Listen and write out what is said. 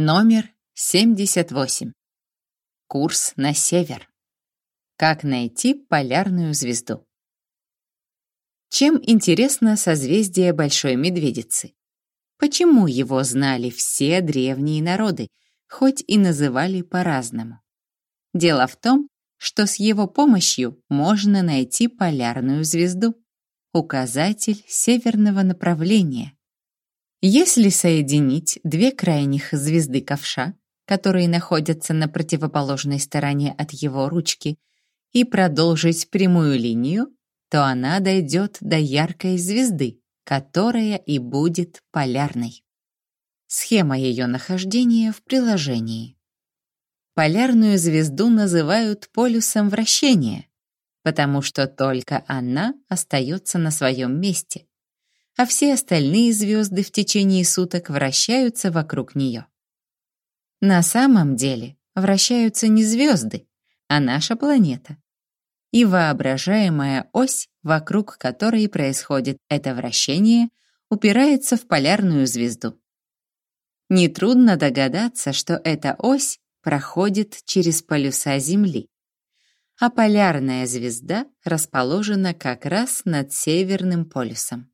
Номер 78. Курс на север. Как найти полярную звезду? Чем интересно созвездие Большой Медведицы? Почему его знали все древние народы, хоть и называли по-разному? Дело в том, что с его помощью можно найти полярную звезду, указатель северного направления. Если соединить две крайних звезды ковша, которые находятся на противоположной стороне от его ручки, и продолжить прямую линию, то она дойдет до яркой звезды, которая и будет полярной. Схема ее нахождения в приложении. Полярную звезду называют полюсом вращения, потому что только она остается на своем месте, а все остальные звезды в течение суток вращаются вокруг нее. На самом деле вращаются не звезды, а наша планета. И воображаемая ось, вокруг которой происходит это вращение, упирается в полярную звезду. Нетрудно догадаться, что эта ось проходит через полюса Земли, а полярная звезда расположена как раз над Северным полюсом.